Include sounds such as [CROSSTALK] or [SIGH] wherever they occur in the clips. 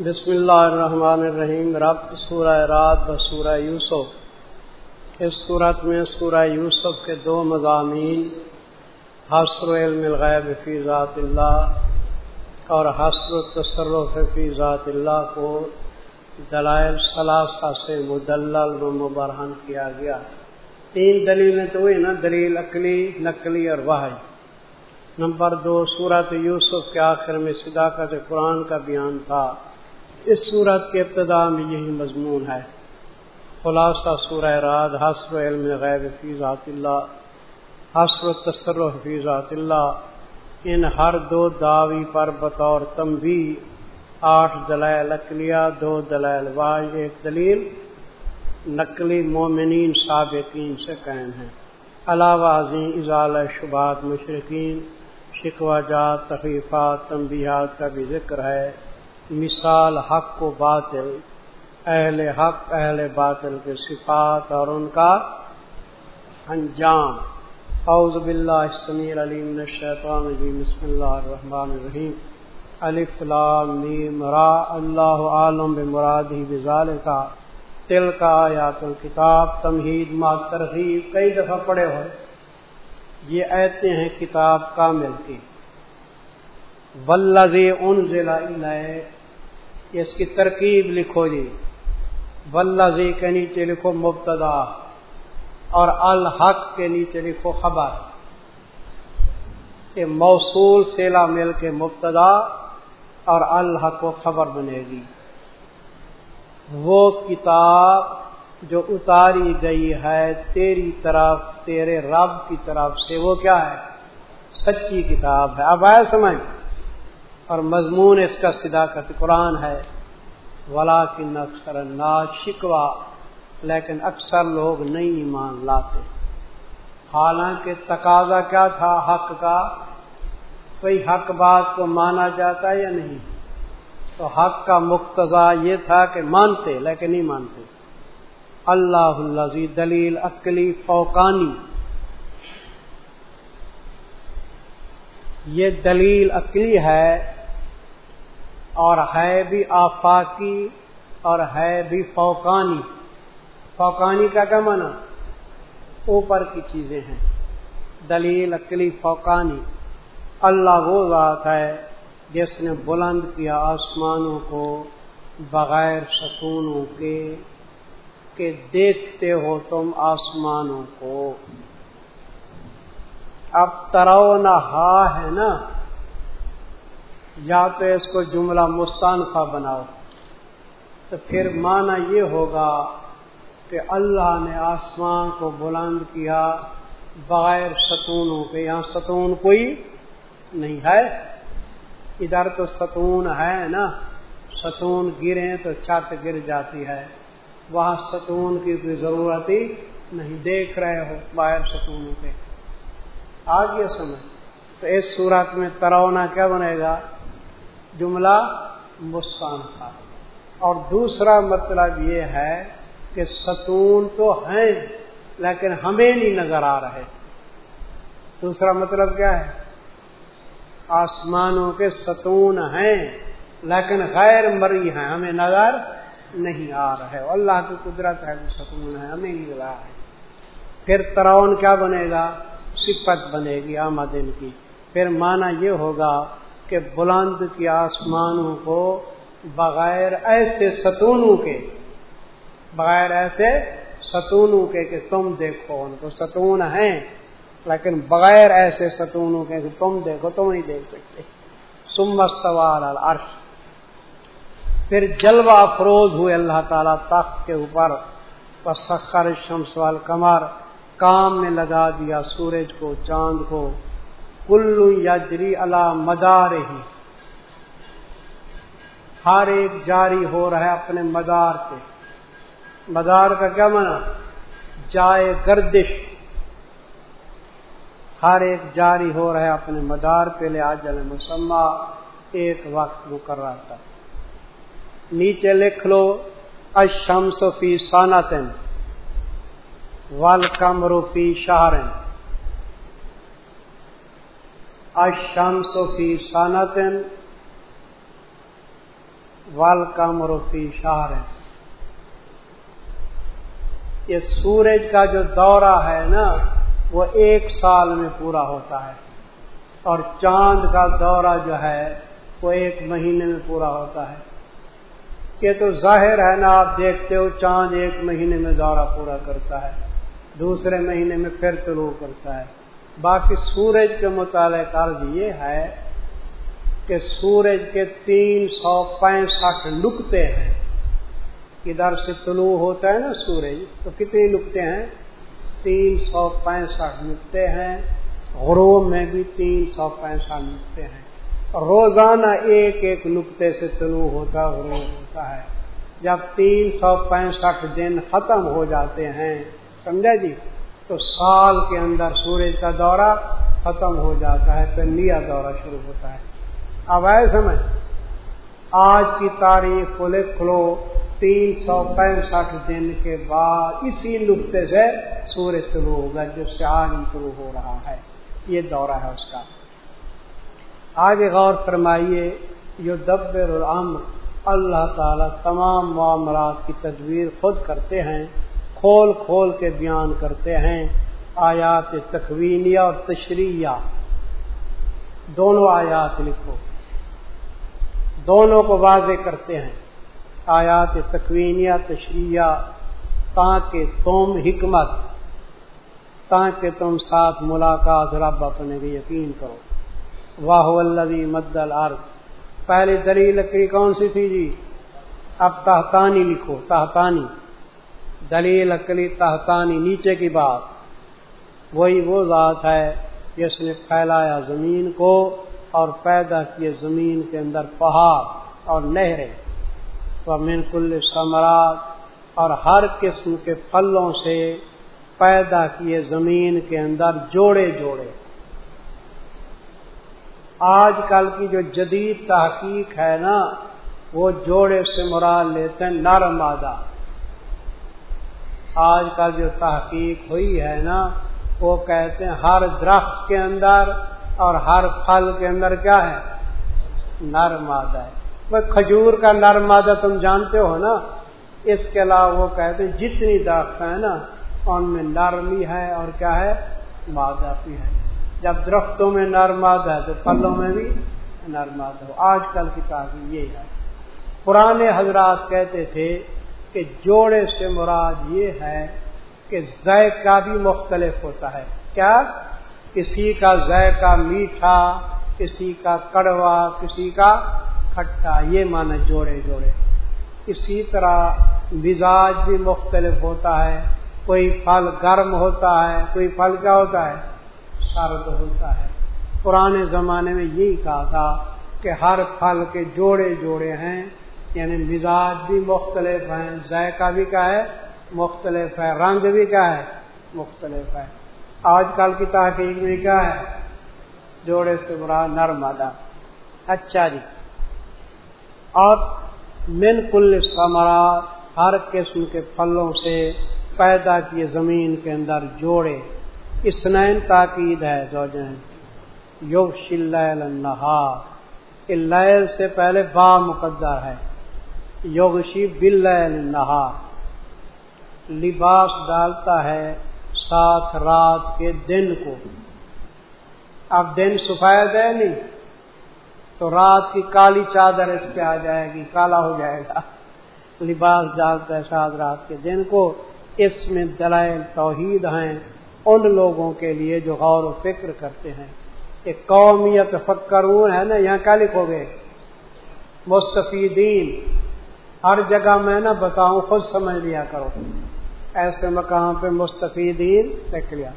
بسم اللہ الرحمن الرحیم، رب سورہ رات و سورہ یوسف۔ اس صورت میں سورہ یوسف کے دو مضامین حسر علم الغیب فی ذات اللہ اور حسر تصرف فی ذات اللہ کو دلائل ثلاثہ سے مدلل و مبرہن کیا گیا۔ تین دلیلیں تو ہوئی نا، دلیل عقلی، نقلی اور واحد نمبر دو صورت یوسف کے آخر میں صداقت قرآن کا بیان تھا۔ اس صورت کے ابتدا میں یہی مضمون ہے۔ خلاصہ سورہ راد حسر علم غیر فی ذات اللہ حسر تصرف فی ذات اللہ۔ ان ہر دو دعوی پر بطور تمبی آٹھ دلائل اقلیہ، دو دلائل واج ایک دلیل۔ نقلی مومنین سابقین سے قائم ہے علاوہ عظیم اضال شبات مشرقین، شکوہ جات تخیفات تنبیہات کا بھی ذکر ہے۔ مثال حق و باطل، اہل حق، اہل باطل کے صفات اور ان کا انجام۔ اعوذ باللہ السمیع العلیم من الشیطان الرجیم، بسم اللہ الرحمن الرحیم۔ الف لام میم را، اللہ عالم بمرادہ بذالک تل کا آیات الکتاب، تمہید ما ترغیب، کئی دفعہ پڑھے ہوئے۔ یہ ایتے ہیں کتاب کامل کی۔ ولزی ان ضلع اس کی ترکیب لکھو جی۔ ولزی کے نیچے لکھو مبتدا اور الحق کے نیچے لکھو خبر۔ یہ موصول سیلا مل کے مبتدا اور الحق و خبر بنے گی۔ وہ کتاب جو اتاری گئی ہے تیری طرف، تیرے رب کی طرف سے، وہ کیا ہے؟ سچی کتاب ہے۔ اب آئے سمجھ؟ اور مضمون اس کا صداقت قرآن ہے ولا کن اکثر ناج شکوا لیکن اکثر لوگ نہیں ایمان لاتے۔ حالانکہ تقاضا کیا تھا؟ حق کا۔ کوئی حق بات کو مانا جاتا ہے یا نہیں؟ تو حق کا مقتضا یہ تھا کہ مانتے لیکن نہیں مانتے۔ اللہ اللہ دلیل عقلی فوقانی۔ یہ دلیل عقلی ہے اور ہے بھی آفاقی اور ہے بھی فوقانی۔ فوقانی کا کیا مانا اوپر کی چیزیں ہیں۔ دلیل عقلی فوقانی۔ اللہ وہ ذات ہے جس نے بلند کیا آسمانوں کو بغیر سکونوں کے کہ دیکھتے ہو تم آسمانوں کو۔ اب ترو نہ ہا ہے نا، یا تو اس کو جملہ مستانفہ بناؤ۔ تو پھر معنی یہ ہوگا کہ اللہ نے آسمان کو بلند کیا بغیر ستونوں کے، یہاں ستون کوئی نہیں ہے۔ ادھر تو ستون ہے نا، ستون گرے تو چھت گر جاتی ہے۔ وہاں ستون کی کوئی ضرورت ہی نہیں۔ دیکھ رہے ہو باہر ستونوں کے۔ آگے سمجھ تو اس صورت میں ترونا کیا بنے گا؟ جملہ مسکان کا اور دوسرا مطلب یہ ہے کہ ستون تو ہیں، لیکن ہمیں نہیں نظر آ رہے۔ دوسرا مطلب کیا ہے؟ آسمانوں کے ستون ہیں، لیکن غیر مری ہیں۔ ہمیں نظر نہیں آ رہے۔ اللہ کی قدرت ہے، وہ ستون ہے ہمیں نہیں رہا ہے پھر ترون کیا بنے گا؟ صفت بنے گی آمدن کی۔ پھر معنی یہ ہوگا کہ بلند کی آسمانوں کو بغیر ایسے ستونوں کے، بغیر ایسے ستونوں کے کہ تم دیکھو، ان کو ستون ہیں، لیکن بغیر ایسے ستونوں کے کہ تم دیکھو، تم نہیں دیکھ سکتے۔ سمستوال عرش پھر جلوہ افروز ہوئے اللہ تعالیٰ تخت کے اوپر۔ سخر شمس وال کمر کام میں لگا دیا سورج کو، چاند کو۔ کلو یجری اللہ مدار ہی ہر ایک جاری ہو رہا ہے اپنے مدار پہ۔ مدار کا کیا مانا جائے گردش۔ ہر ایک جاری ہو رہا ہے اپنے مدار پہ لے آجل مسمہ ایک وقت مقرر تھا۔ نیچے لکھ لو اشمس فی سانتن ول کمرو فی شہرن اشمس فی سانتن وال کامروفی شہر. یہ سورج کا جو دورہ ہے نا، وہ ایک سال میں پورا ہوتا ہے. اور چاند کا دورہ جو ہے، وہ ایک مہینے میں پورا ہوتا ہے. یہ تو ظاہر ہے نا، آپ دیکھتے ہو، چاند ایک مہینے میں دورہ پورا کرتا ہے. دوسرے مہینے میں پھر طلوع کرتا ہے۔ باقی سورج کے متعلق عرض یہ ہے کہ سورج کے تین سو پینسٹھ نکتے ہیں۔ ادھر سے طلوع ہوتا ہے نا سورج، تو کتنے نقطے ہیں؟ تین سو پینسٹھ نقطے ہیں۔ غروب میں بھی تین سو پینسٹھ نقطے ہیں۔ روزانہ ایک ایک نقطے سے طلوع ہوتا، غروب ہوتا ہے۔ جب تین سو پینسٹھ دن ختم ہو جاتے ہیں سمجھا جی؟ تو سال کے اندر سورج کا دورہ ختم ہو جاتا ہے، پھر نیا دورہ شروع ہوتا ہے۔ اب آئے سمجھ، آج کی تاریخ کو لکھ لو تین سو پینسٹھ دن کے بعد اسی نقطے سے سورج شروع ہوگا جو سے آج شروع ہو رہا ہے۔ یہ دورہ ہے اس کا۔ آگے غور فرمائیے جو دبر العمر اللہ تعالی تمام معاملات کی تدبیر خود کرتے ہیں۔ کھول کھول کے بیان کرتے ہیں آیات تخوینیہ اور تشریح دونوں آیات لکھو۔ دونوں کو واضح کرتے ہیں۔ آیات تکوینیا تشریح تاکہ تم حکمت، تاکہ تم ساتھ ملاقات رب اپنے بھی یقین کرو۔ واہ الدی مد العرض پہلی دلیل لکڑی کون سی تھی جی؟ اب تحتانی لکھو، تحتانی۔ دلیل لکڑی تحتانی نیچے کی بات۔ وہی وہ ذات ہے جس نے پھیلایا زمین کو اور پیدا کیے زمین کے اندر پہاڑ اور نہریں۔ من کل ثمرات اور ہر قسم کے پھلوں سے پیدا کیے زمین کے اندر جوڑے جوڑے۔ آج کل کی جو جدید تحقیق ہے نا، وہ جوڑے سے مراد لیتے ہیں نر مادہ آج کل جو تحقیق ہوئی ہے نا، وہ کہتے ہیں ہر درخت کے اندر اور ہر پھل کے اندر کیا ہے؟ نر مادہ ہے۔ کھجور کا نر مادہ تم جانتے ہو نا؟ اس کے علاوہ وہ کہتے ہیں جتنی درخت ہے نا، ان میں نرمی ہے اور کیا ہے؟ مادہ بھی ہے۔ جب درختوں میں نر مادہ ہے تو پھلوں میں بھی نر مادہ ہو آج کل کی تعلیم یہی ہے۔ پرانے حضرات کہتے تھے کہ جوڑے سے مراد یہ ہے کہ ذائقہ بھی مختلف ہوتا ہے۔ کیا؟ کسی کا ذائقہ میٹھا، کسی کا کڑوا، کسی کا کھٹا، یہ مانا جوڑے جوڑے۔ اسی طرح مزاج بھی مختلف ہوتا ہے۔ کوئی پھل گرم ہوتا ہے، کوئی پھل کیا ہوتا ہے؟ سرد ہوتا ہے۔ پرانے زمانے میں یہی کہا تھا کہ ہر پھل کے جوڑے جوڑے ہیں۔ یعنی مزاج بھی مختلف ہیں، ذائقہ بھی کیا ہے، مختلف ہے رنگ بھی کیا ہے، مختلف ہے آج کل کی تحقیق میں کیا ہے؟ جوڑے سے برا نرمادہ اچھا جی۔ اور من کل ثمرات، ہر قسم کے پھلوں سے پیدا کیے زمین کے اندر جوڑے۔ اسنین تاکید ہے زوجین یوگ شیل سے پہلے با مقدر ہے۔ یوگ شی بل نہا لباس ڈالتا ہے ساتھ رات کے دن کو۔ اب دن سفید ہے نہیں، تو رات کی کالی چادر اس پہ آ جائے گی، کالا ہو جائے گا۔ لباس ڈالتا ہے ساتھ رات کے دن کو۔ اس میں دلائل توحید ہیں ان لوگوں کے لیے جو غور و فکر کرتے ہیں۔ ایک قومیت فکرون ہے نا، یہاں کیا لکھو گے؟ مستفیدین۔ ہر جگہ میں نا بتاؤں، خود سمجھ لیا کرو۔ ایسے مقام پہ مستفیدین لکھ لیا۔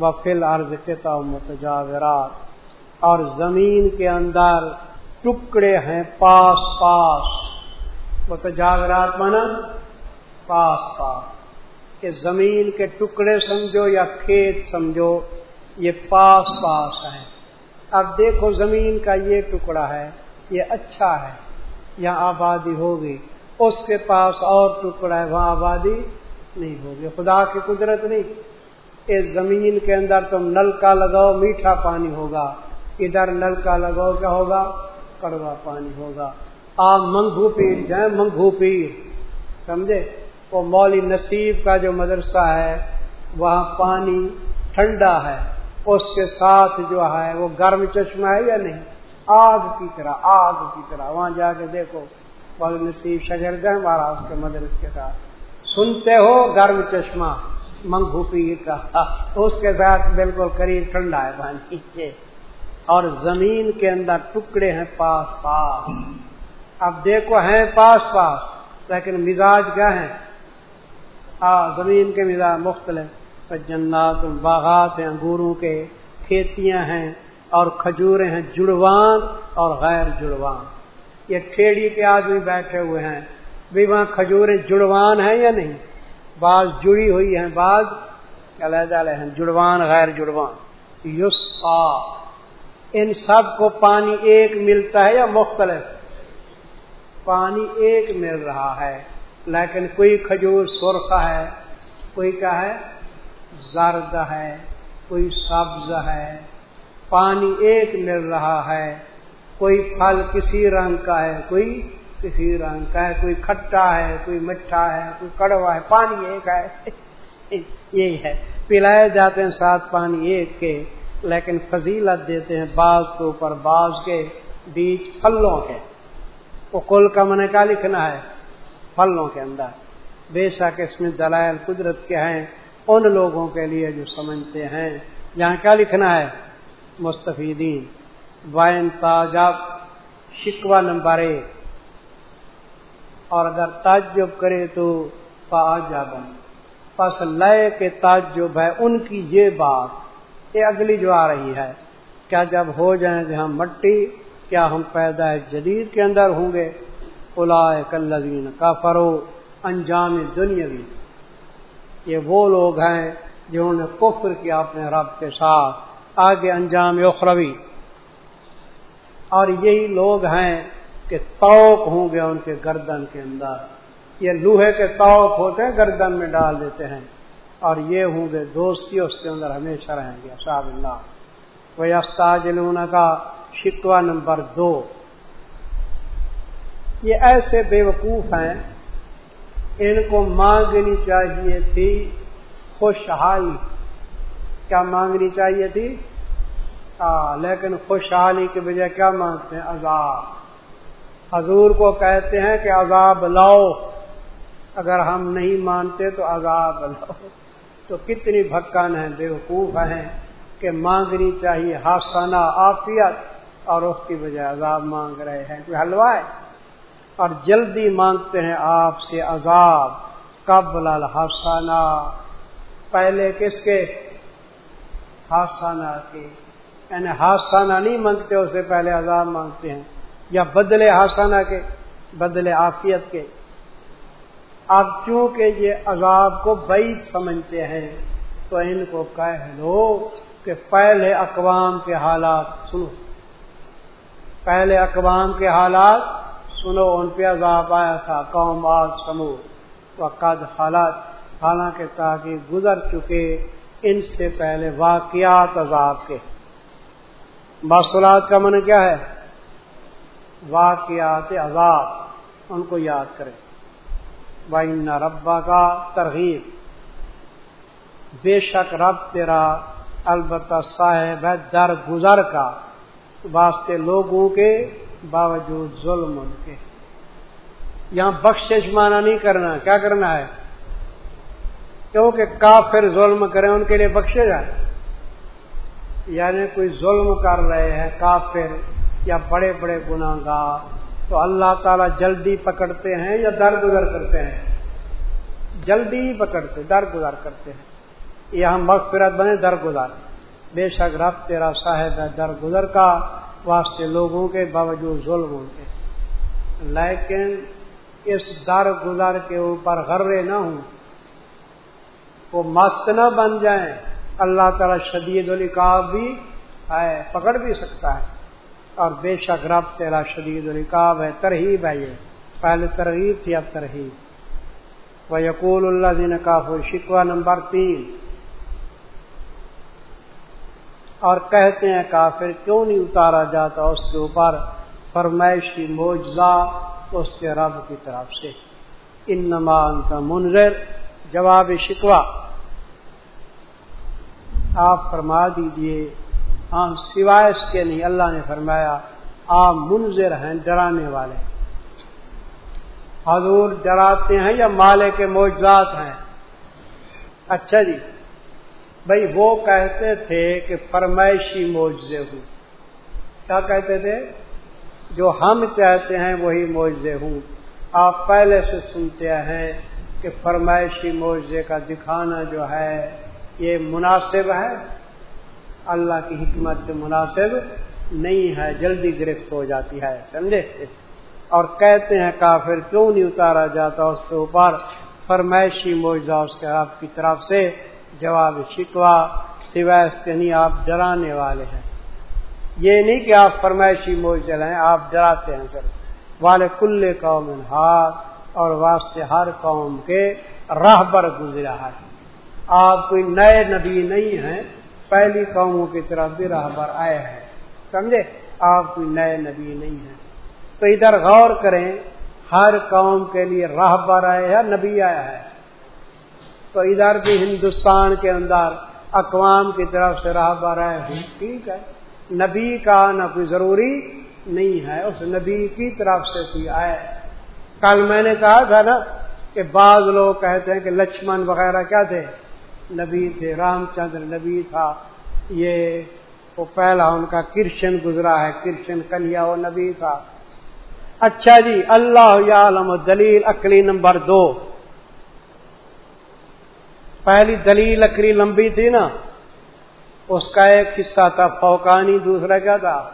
وفل عرض کتا متجاورات۔ اور زمین کے اندر ٹکڑے ہیں پاس پاس۔ وہ تو پاس پاس۔ کہ زمین کے ٹکڑے سمجھو یا کھیت سمجھو، یہ پاس پاس ہیں۔ اب دیکھو زمین کا یہ ٹکڑا ہے، یہ اچھا ہے۔ یہاں آبادی ہوگی، اس کے پاس اور ٹکڑا ہے، وہاں آبادی نہیں ہوگی۔ خدا کی قدرت نہیں۔ اس زمین کے اندر تم نل کا لگاؤ، میٹھا پانی ہوگا۔ ادھر نل کا لگاؤ، کیا ہوگا؟ کڑوا پانی ہوگا۔ آ منگو پیر جائیں منگو پیر۔ سمجھے؟ وہ مولی نصیب کا جو مدرسہ ہے، وہاں پانی ٹھنڈا ہے۔ اس کے ساتھ جو ہے، وہ گرم چشمہ ہے یا نہیں؟ آگ کی طرح، آگ کی طرح۔ وہاں جا کے دیکھو مولی نصیب شجر گئے ہمارا اس کے مدرس کے ساتھ۔ سنتے ہو گرم چشمہ منگو پیر کا۔ اس کے ساتھ بالکل قریب ٹھنڈا ہے پانی۔ کے اور زمین کے اندر ٹکڑے ہیں پاس پاس۔ اب دیکھو ہیں پاس پاس، لیکن مزاج کیا ہے زمین کے مزاج مختلف۔ جنات، باغات ہیں، انگوروں کے کھیتیاں ہیں۔ اور کھجورے ہیں جڑوان اور غیر جڑوان۔ یہ کھیڑی کے آدمی بیٹھے ہوئے ہیں۔ بھی وہاں کھجورے جڑوان ہیں یا نہیں؟ بعض جڑی ہوئی ہیں، بعض علیحدہ ہیں، جڑوان، غیر جڑوان۔ یوس ان سب کو پانی ایک ملتا ہے یا مختلف؟ پانی ایک مل رہا ہے، لیکن کوئی کھجور سرخ ہے، کوئی کیا ہے؟ زرد ہے، کوئی سبز ہے۔ پانی ایک مل رہا ہے۔ کوئی پھل کسی رنگ کا ہے، کوئی کسی رنگ کا ہے، کوئی کھٹا ہے، کوئی مٹھا ہے، کوئی کڑوا ہے، پانی ایک ہے۔ [LAUGHS] یہی ہے۔ پلائے جاتے ہیں ساتھ پانی ایک کے، لیکن فضیلت دیتے ہیں بعض کے اوپر بعض کے بیچ پھلوں کے۔ وہ کل کا من کا لکھنا ہے، پھلوں کے اندر۔ بے شک اس میں دلائل قدرت کے ہیں، ان لوگوں کے لیے جو سمجھتے ہیں۔ یہاں کیا لکھنا ہے؟ مستفیدین۔ وائن تاجب شکوا نمبر ایک اور اگر تعجب کرے تو پا پس لیے کے تعجب ہے ان کی یہ بات۔ یہ اگلی جو آ رہی ہے، کیا جب ہو جائیں گے ہم مٹی، کیا ہم پیدا جدید کے اندر ہوں گے؟ الا کلین کا فرو انجام دنیاوی۔ یہ وہ لوگ ہیں جنہوں نے کفر کیا اپنے رب کے ساتھ۔ آگے انجام اخروی۔ اور یہی لوگ ہیں کہ توق ہوں گے ان کے گردن کے اندر۔ یہ لوہے کے توق ہوتے ہیں، گردن میں ڈال دیتے ہیں۔ اور یہ ہوں گے دوستی، اس کے اندر ہمیشہ رہیں گے۔ صاحب اللہ۔ وہ استاجلون کا شکوا نمبر دو۔ یہ ایسے بے وقوف ہیں، ان کو مانگنی چاہیے تھی خوشحالی۔ کیا مانگنی چاہیے تھی؟ لیکن خوشحالی کے بجائے کیا مانگتے ہیں؟ عذاب۔ حضور کو کہتے ہیں کہ عذاب لاؤ۔ اگر ہم نہیں مانتے تو عذاب لاؤ۔ تو کتنی بھکن ہیں، بیوقوف ہیں کہ مانگنی چاہیے ہاسانہ آفیت اور اس کی بجائے عذاب مانگ رہے ہیں۔ کوئی حلوا ہے؟ اور جلدی مانگتے ہیں آپ سے عذاب۔ قبل الحسانہ پہلے کس کے؟ ہاسانہ کے۔ یعنی ہاسانہ نہیں مانگتے اس سے پہلے عذاب مانگتے ہیں۔ یا بدلے ہاسانہ کے، بدلے آفیت کے۔ اب چونکہ یہ عذاب کو بعید سمجھتے ہیں، تو ان کو کہہ لو کہ پہلے اقوام کے حالات سنو۔ پہلے اقوام کے حالات سنو، ان پہ عذاب آیا تھا۔ قوم آج سمو و قد حالات حالانکہ تاکہ گزر چکے ان سے پہلے واقعات عذاب کے۔ باصلات کا من کیا ہے؟ واقعات عذاب، ان کو یاد کریں۔ بائن ربا کا ترغیب بے شک رب تیرا البتہ صاحب ہے در گزر کا واسطے لوگوں کے باوجود ظلم ان کے۔ یہاں بخشش مانا نہیں کرنا، کیا کرنا ہے؟ کیونکہ کافر ظلم کریں، ان کے لیے بخشے جائے یعنی کوئی ظلم کر رہے ہیں، کافر یا بڑے بڑے گناہ گار تو اللہ تعالیٰ جلدی پکڑتے ہیں یا درگزر کرتے ہیں؟ جلدی پکڑتے درگزار کرتے ہیں۔ یہاں مغفرت بنے درگزار بے شک رب تیرا صاحب ہے درگزر کا واسطے لوگوں کے باوجود ظلم ہوتے لیکن اس در گزر کے اوپر غرے نہ ہوں۔ وہ مست نہ بن جائیں۔ اللہ تعالیٰ شدید القاب بھی ہے، پکڑ بھی سکتا ہے۔ اور بے شک رب تیرا شدید القاب ہے، ترہیب ہے یہ۔ پہلے ترغیب تھی، اب ترہیب۔ وہ یقول اللہ دین کا شکوا نمبر تین۔ اور کہتے ہیں کافر، کیوں نہیں اتارا جاتا اس کے اوپر؟ فرمائشی موجزہ اس کے رب کی طرف سے۔ ان نمان کا منظر جواب شکوا آپ فرما دیجیے۔ ہاں سوائے اس کے نہیں، اللہ نے فرمایا، آپ منظر ہیں، ڈرانے والے۔ حضور ڈراتے ہیں یا مالے کے معجزات ہیں؟ اچھا جی بھائی وہ کہتے تھے کہ فرمائشی معجزے ہوں۔ کیا کہتے تھے؟ جو ہم چاہتے ہیں وہی معجزے ہوں۔ آپ پہلے سے سنتے ہیں کہ فرمائشی معجزے کا دکھانا جو ہے یہ مناسب ہے۔ اللہ کی حکمت سے مناسب نہیں ہے، جلدی گرفت ہو جاتی ہے، سمجھے؟ اور کہتے ہیں کافر کیوں نہیں اتارا جاتا اس کے اوپر؟ فرمائشی معجزہ اس کے آپ کی طرف سے جواب شکوا سوائے اس کے نہیں، آپ ڈرانے والے ہیں۔ یہ نہیں کہ آپ فرمائشی موجل ہیں، آپ ڈراتے ہیں سر۔ والے کل قوم ہاتھ اور واسطے ہر قوم کے راہ بر گزرا ہے۔ آپ کوئی نئے نبی نہیں ہیں، پہلی قوموں کی طرف بھی راہبر آئے ہیں۔ سمجھے؟ آپ کوئی نئے نبی نہیں ہیں۔ تو ادھر غور کریں، ہر قوم کے لیے راہبر آئے ہیں، نبی آیا ہے۔ تو ادھر بھی ہندوستان کے اندر اقوام کی طرف سے راہبر آئے ہیں۔ ٹھیک ہے۔ نبی کا نہ کوئی ضروری نہیں ہے، اس نبی کی طرف سے کوئی آئے۔ کل میں نے کہا تھا نا کہ بعض لوگ کہتے ہیں کہ لکشمن وغیرہ کیا تھے؟ نبی تھے، رام چندر نبی تھا۔ یہ وہ پہلا ان کا کرشن گزرا ہے، کرشن کنیا وہ نبی تھا۔ اچھا جی اللہ عالم دلیل اکلی نمبر دو۔ پہلی دلیل اکلی لمبی تھی نا۔ اس کا ایک قصہ تھا فوکانی دوسرا کیا تھا؟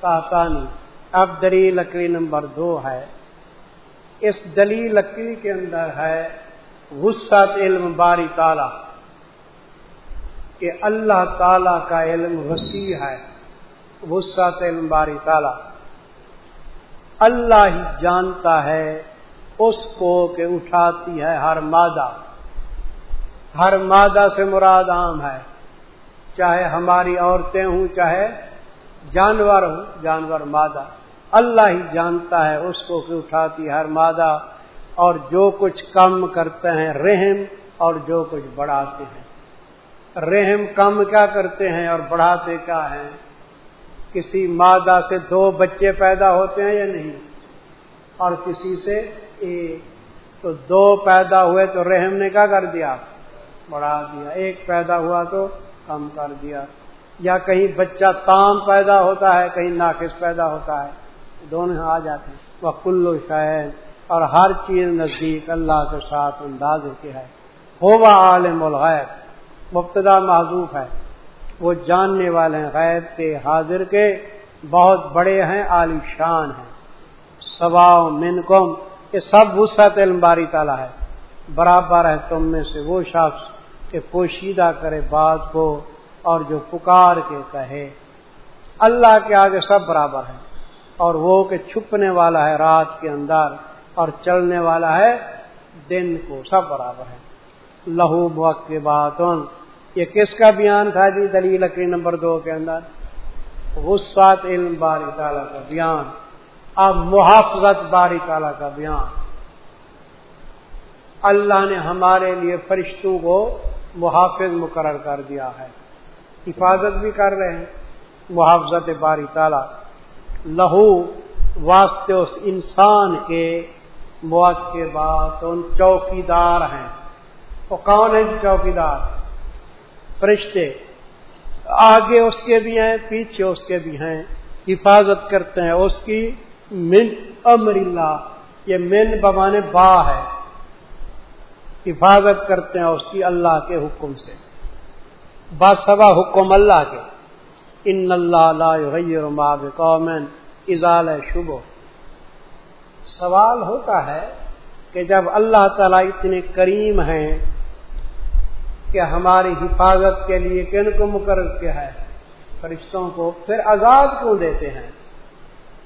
کاکانی اب دلیل لکڑی نمبر دو ہے۔ اس دلیل لکڑی کے اندر ہے غصہ علم باری تالا کہ اللہ تعالی کا علم وسیع ہے، غصہ علم باری تالا اللہ ہی جانتا ہے، اس کو کہ اٹھاتی ہے ہر مادہ۔ ہر مادہ سے مراد عام ہے۔ چاہے ہماری عورتیں ہوں، چاہے جانور ہوں، جانور مادہ۔ اللہ ہی جانتا ہے اس کو کہ اٹھاتی ہر مادہ۔ اور جو کچھ کم کرتے ہیں رحم، اور جو کچھ بڑھاتے ہیں۔ رحم کم کیا کرتے ہیں اور بڑھاتے کیا ہیں؟ کسی مادہ سے دو بچے پیدا ہوتے ہیں یا نہیں؟ اور کسی سے ایک، تو دو پیدا ہوئے تو رحم نے کیا کر دیا؟ بڑھا دیا۔ ایک پیدا ہوا تو کم کر دیا۔ یا کہیں بچہ تام پیدا ہوتا ہے، کہیں ناقص پیدا ہوتا ہے۔ دونوں آ جاتے ہیں۔ وہ کلو شاید اور ہر چیز نزدیک اللہ کے ساتھ انداز کے ہے۔ ہوبا عالم الغیب۔ مبتدا معذوف ہے۔ وہ جاننے والے ہیں، غیب کے حاضر کے بہت بڑے ہیں، عالی شان ہیں۔ سوا من کم یہ سب وسعت علم باری تعالیٰ ہے۔ برابر ہے تم میں سے وہ شخص کہ پوشیدہ کرے بات کو اور جو پکار کے کہے۔ اللہ کے آگے سب برابر ہے اور وہ کہ چھپنے والا ہے رات کے اندر اور چلنے والا ہے دن کو، سب برابر ہے لہو بک کے بات یہ کس کا بیان تھا جی دلیل لکڑی نمبر دو کے اندر؟ غصات علم باری تعالیٰ کا بیان۔ اب محافظت باری تعالیٰ کا بیان۔ اللہ نے ہمارے لیے فرشتوں کو محافظ مقرر کر دیا ہے۔ حفاظت بھی کر رہے ہیں۔ محافظت باری تعالی۔ لہو واسطے اس انسان کے موت کے بعد ان چوکی دار ہیں۔ وہ کون ہے چوکی دار فرشتے آگے اس کے بھی ہیں، پیچھے اس کے بھی ہیں، حفاظت کرتے ہیں۔ اس کی من امر اللہ، یہ من بمانے با ہے۔ حفاظت کرتے ہیں اس کی اللہ کے حکم سے۔ باسبا حکم اللہ کے۔ ان اللہ قومن اضال شبو سوال ہوتا ہے کہ جب اللہ تعالیٰ اتنے کریم ہیں کہ ہماری حفاظت کے لیے کن کو مقرر کیا ہے؟ فرشتوں کو پھر آزاد کیوں دیتے ہیں؟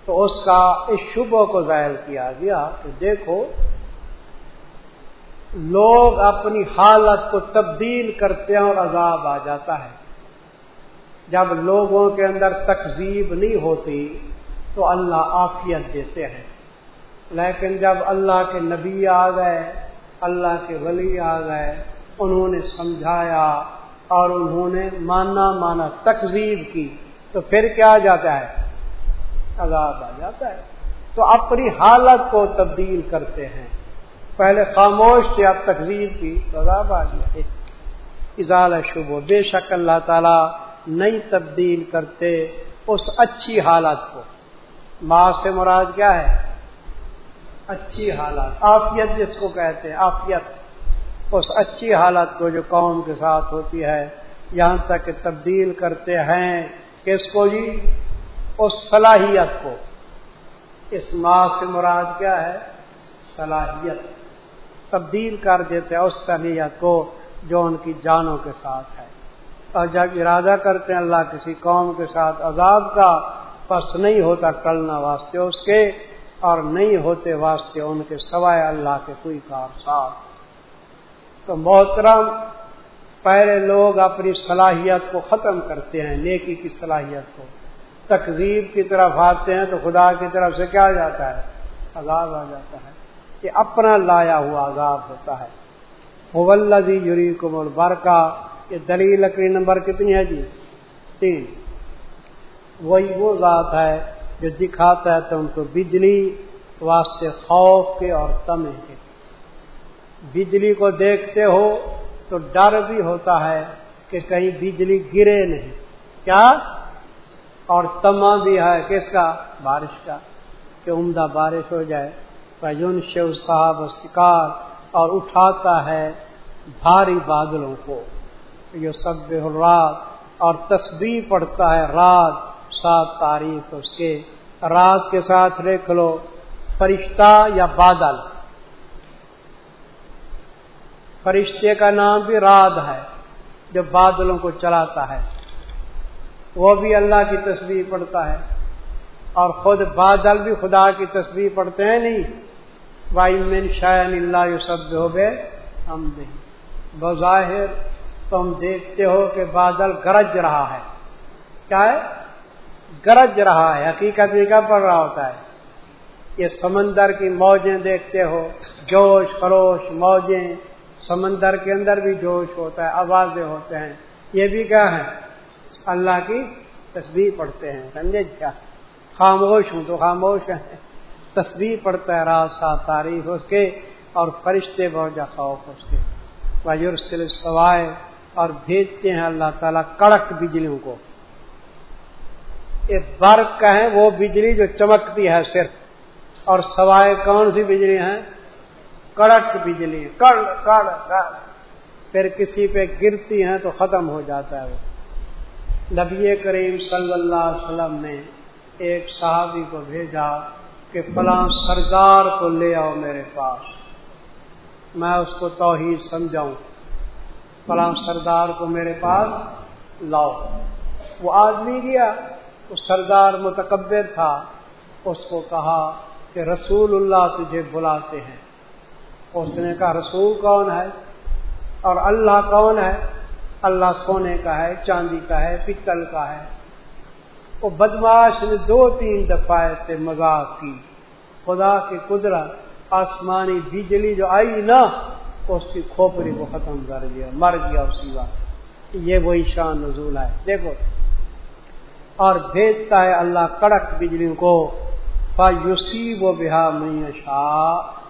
تو اس کا اس شبوں کو ظاہر کیا گیا تو دیکھو، لوگ اپنی حالت کو تبدیل کرتے ہیں اور عذاب آ جاتا ہے۔ جب لوگوں کے اندر تقزیب نہیں ہوتی تو اللہ عافیت دیتے ہیں۔ لیکن جب اللہ کے نبی آ گئے، اللہ کے ولی آ گئے انہوں نے سمجھایا اور انہوں نے مانا مانا تقزیب کی تو پھر کیا جاتا ہے؟ عذاب آ جاتا ہے۔ تو اپنی حالت کو تبدیل کرتے ہیں۔ پہلے خاموش تھے، اب تقزیب کی تو عذاب آ گیا۔ اضال شب بے شک اللہ تعالی نہیں تبدیل کرتے اس اچھی حالت کو۔ ماں سے مراد کیا ہے؟ اچھی حالت آفیت جس کو کہتے ہیں آفیت اس اچھی حالت کو جو قوم کے ساتھ ہوتی ہے، یہاں تک کہ تبدیل کرتے ہیں۔ کس کو جی؟ اس صلاحیت کو۔ اس ماں سے مراد کیا ہے؟ صلاحیت۔ تبدیل کر دیتے ہیں اس صلاحیت کو جو ان کی جانوں کے ساتھ ہے۔ اور جب ارادہ کرتے ہیں اللہ کسی قوم کے ساتھ عذاب کا، پس نہیں ہوتا ٹلنا واسطے اس کے، اور نہیں ہوتے واسطے ان کے سوائے اللہ کے کوئی کار ساتھ۔ تو محترم پہلے لوگ اپنی صلاحیت کو ختم کرتے ہیں، نیکی کی صلاحیت کو۔ تقریب کی طرف آتے ہیں تو خدا کی طرف سے کیا جاتا ہے؟ عذاب آ جاتا ہے۔ یہ اپنا لایا ہوا عذاب ہوتا ہے۔ مولدی یوری کمل برکا یہ دلیل لکڑی نمبر کتنی ہے جی؟ تین۔ وہی وہ ذات ہے جو دکھاتا ہے تم کو بجلی واسطے خوف کے اور تمے کے بجلی کو دیکھتے ہو تو ڈر بھی ہوتا ہے کہ کہیں بجلی گرے نہیں۔ کیا؟ اور تما بھی ہے کس کا؟ بارش کا۔ کہ عمدہ بارش ہو جائے۔ یون شیو صاحب شکار اور اٹھاتا ہے بھاری بادلوں کو۔ یہ سب رات اور تصویر پڑتا ہے رات۔ سات تاریخ اس کے۔ رات کے ساتھ لکھ لو۔ فرشتہ یا بادل۔ فرشتے کا نام بھی رات ہے، جو بادلوں کو چلاتا ہے۔ وہ بھی اللہ کی تصویر پڑھتا ہے۔ اور خود بادل بھی خدا کی تصویر پڑھتے ہیں، نہیں۔ وائی من اللہ سب ہو گئے ہم نہیں بظاہر تم دیکھتے ہو کہ بادل گرج رہا ہے۔ کیا ہے؟ گرج رہا ہے۔ حقیقت بھی کیا پڑ رہا ہوتا ہے؟ یہ سمندر کی موجیں دیکھتے ہو، جوش خروش موجیں۔ سمندر کے اندر بھی جوش ہوتا ہے، آوازیں ہوتے ہیں۔ یہ بھی کیا ہے؟ اللہ کی تصویر پڑھتے ہیں، سمجھے کیا؟ خاموش ہوں تو خاموش ہے تصویر پڑھتا ہے رات سات تاریخ اس کے اور فرشتے بہت جا خوف اس کے۔ وجر سوائے اور بھیجتے ہیں اللہ تعالیٰ کڑک بجلیوں کو۔ ایک برق کا ہے، وہ بجلی جو چمکتی ہے صرف۔ اور سوائے کون سی بجلی ہیں؟ کڑک بجلی، کڑ کڑ کڑ۔ پھر کسی پہ گرتی ہیں تو ختم ہو جاتا ہے وہ۔ نبی کریم صلی اللہ علیہ وسلم نے ایک صحابی کو بھیجا کہ فلاں سردار کو لے آؤ میرے پاس۔ میں اس کو توحید سمجھاؤں۔ فلاں سردار کو میرے پاس لاؤ۔ وہ آدمی گیا، وہ سردار متکبر تھا۔ اس کو کہا کہ رسول اللہ تجھے بلاتے ہیں۔ اس نے کہا رسول کون ہے؟ اور اللہ کون ہے؟ اللہ سونے کا ہے، چاندی کا ہے، پتل کا ہے۔ وہ بدماش نے دو تین دفعہ سے مذاق کی۔ خدا کی قدرت، آسمانی بجلی جو آئی نا، اس کی کھوپڑی کو ختم کر دیا، مر گیا اسی بات یہ وہی شان نزول ہے۔ دیکھو۔ اور بھیجتا ہے اللہ کڑک بجلی کو فیوسی و بہا شاہ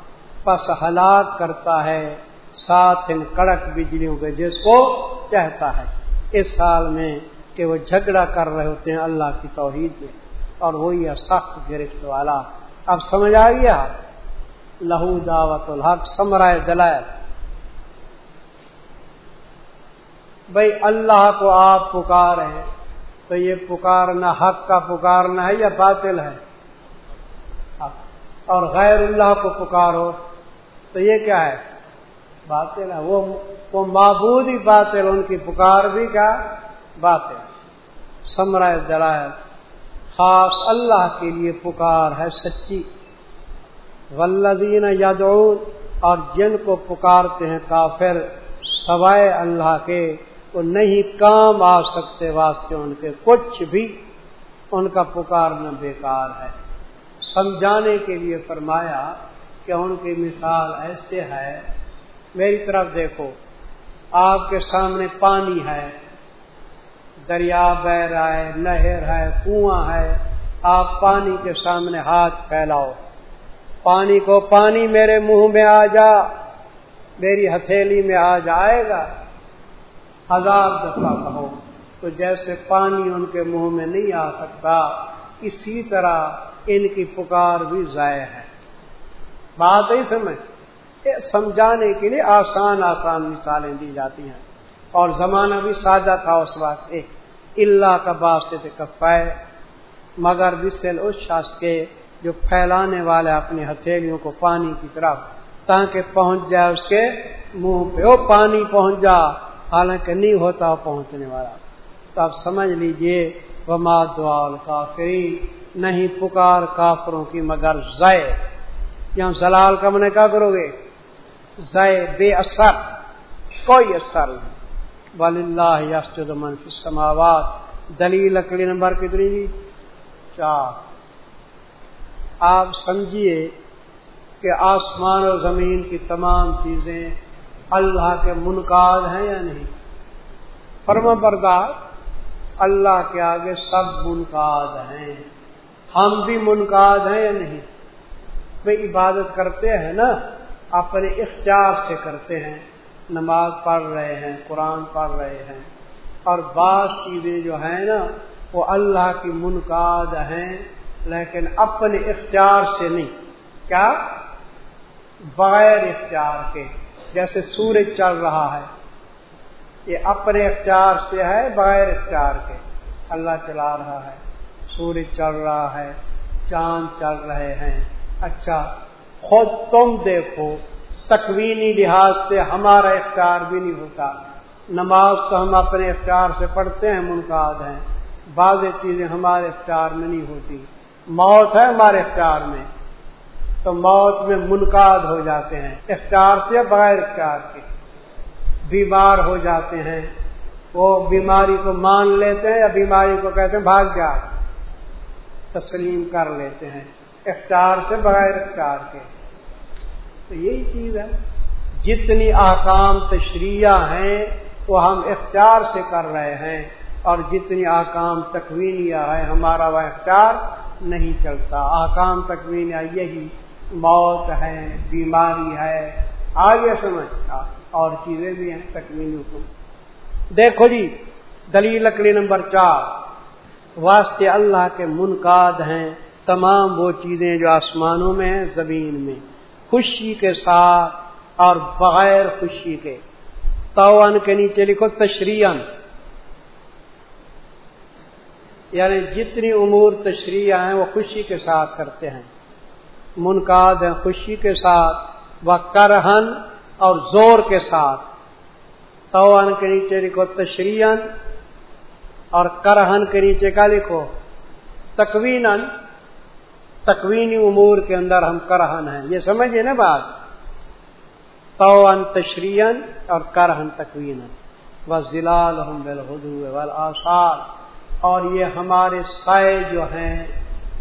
پس ہلاک کرتا ہے، ساتھ ان کڑک بجلیوں کے جس کو چاہتا ہے۔ اس سال میں کہ وہ جھگڑا کر رہے ہوتے ہیں، اللہ کی توحید میں۔ اور وہی ہے سخت گرفت والا۔ اب سمجھ آ گیا؟ لہو دعوت الحق، سمرائے دلائل۔ بھائی اللہ کو آپ پکار ہیں، تو یہ پکارنا حق کا پکارنا ہے یا باطل ہے؟ اور غیر اللہ کو پکارو تو یہ کیا ہے؟ باطل ہے۔ وہ وہ معبود ہی باطل، ان کی پکار بھی کیا؟ باطل۔ سمرائے دلائل خاص اللہ کے لیے پکار ہے سچی۔ ولدین یادعون اور جن کو پکارتے ہیں کافر، سوائے اللہ کے، وہ نہیں کام آ سکتے واسطے ان کے۔ کچھ بھی ان کا پکارنا بیکار ہے۔ سمجھانے کے لیے فرمایا کہ ان کی مثال ایسے ہے، میری طرف دیکھو، آپ کے سامنے پانی ہے، دریا بہ رہا ہے، نہر ہے، کنواں ہے، آپ پانی کے سامنے ہاتھ پھیلاؤ۔ پانی کو پانی میرے منہ میں آ جا، میری ہتھیلی میں آ جائے گا۔ ہزار دفعہ کہو، تو جیسے پانی ان کے منہ میں نہیں آ سکتا، اسی طرح ان کی پکار بھی ضائع ہے۔ بات ہی سمجھ۔ سمجھانے کے لیے آسان آسان مثالیں دی جاتی ہیں۔ اور زمانہ بھی سادہ تھا اس وقت۔ اللہ کا باسط کفائے۔ مگر بسل اس شخص کے جو پھیلانے والے اپنی ہتھیلیوں کو پانی کی طرف تاکہ پہنچ جائے، اس کے منہ پہ وہ پانی پہنچ جا۔ حالانکہ نہیں ہوتا پہنچنے والا۔ تو آپ سمجھ لیجیے، وما دعا کافری نہیں پکار کافروں کی مگر ضائع۔ یہاں زلال کا من کیا کرو گے؟ ضائع بے اثر، کوئی اثر نہیں۔ ولی اللہ یسجد من فی السماوات۔ دلیل لکڑی نمبر کتنی جی چار۔ آپ سمجھیے کہ آسمان و زمین کی تمام چیزیں اللہ کے منقاد ہیں یا نہیں؟ فرما بردار، اللہ کے آگے سب منقاد ہیں۔ ہم بھی منقاد ہیں یا نہیں؟ وہ عبادت کرتے ہیں نا، اپنے اختیار سے کرتے ہیں۔ نماز پڑھ رہے ہیں، قرآن پڑھ رہے ہیں۔ اور بعض چیزیں جو ہیں نا، وہ اللہ کی منقاد ہیں، لیکن اپنے اختیار سے نہیں۔ کیا؟ بغیر اختیار کے۔ جیسے سورج چل رہا ہے، یہ اپنے اختیار سے ہے، بغیر اختیار کے۔ اللہ چلا رہا ہے، سورج چل رہا ہے، چاند چل رہے ہیں۔ اچھا خود تم دیکھو، تکوینی لحاظ سے ہمارا اختیار بھی نہیں ہوتا۔ نماز تو ہم اپنے اختیار سے پڑھتے ہیں، منقاد ہیں۔ بعض چیزیں ہمارے اختیار میں نہیں ہوتی۔ موت ہے ہمارے اختیار میں۔ تو موت میں منقاد ہو جاتے ہیں اختیار سے بغیر اختیار کے۔ بیمار ہو جاتے ہیں۔ وہ بیماری کو مان لیتے ہیں یا بیماری کو کہتے ہیں، بھاگ جا تسلیم کر لیتے ہیں۔ اختیار سے بغیر اختیار کے۔ تو یہی چیز ہے۔ جتنی آکام تشریح ہیں، وہ ہم اختیار سے کر رہے ہیں، اور جتنی آکام تکوینیا ہے، ہمارا وہ اختیار نہیں چلتا۔ آکام تکوینیا یہی، موت ہے، بیماری ہے، آگے سمجھتا ہاں، اور چیزیں بھی ہیں تکوینی حکم دیکھو جی دلیل لکڑی نمبر چار۔ واسطے اللہ کے منقاد ہیں۔ تمام وہ چیزیں جو آسمانوں میں ہیں، زمین میں۔ خوشی کے ساتھ اور بغیر خوشی کے۔ تو کے نیچے لکھو تشریح یعنی جتنی امور تشریح ہیں، وہ خوشی کے ساتھ کرتے ہیں۔ منقاد ہیں، خوشی کے ساتھ وہ کرہن اور زور کے ساتھ۔ تو کے نیچے لکھو تشریح اور کرہن کے نیچے کا لکھو۔ تکوین تکوینی امور کے اندر ہم کرہن ہیں۔ یہ سمجھے نا بات؟ تو ان تشرین اور کرہن تکوین و ضلع اور یہ ہمارے سائے جو ہیں،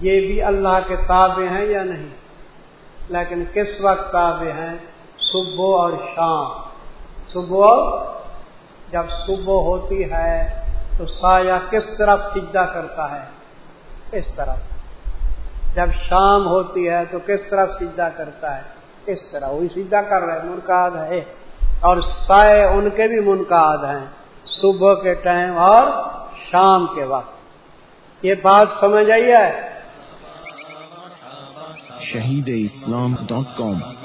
یہ بھی اللہ کے تابع ہیں یا نہیں؟ لیکن کس وقت تابع ہیں؟ صبح اور شام۔ صبح جب صبح ہوتی ہے تو سایہ کس طرف سجدہ کرتا ہے؟ اس طرف۔ جب شام ہوتی ہے تو کس طرح سیدھا کرتا ہے؟ اس طرح وہی سیدھا کر رہے منقاد ہے۔ اور سائے ان کے بھی منقاد ہیں، صبح کے ٹائم اور شام کے وقت۔ یہ بات سمجھ آئی ہے؟ شہید اسلام ڈاٹ کام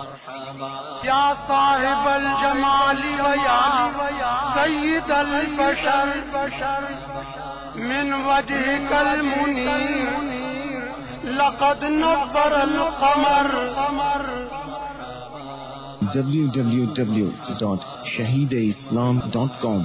یا صاحب الجمال ویا سید البشر من وجہ کل منیر لقد نبر القمر www.shahideislam.com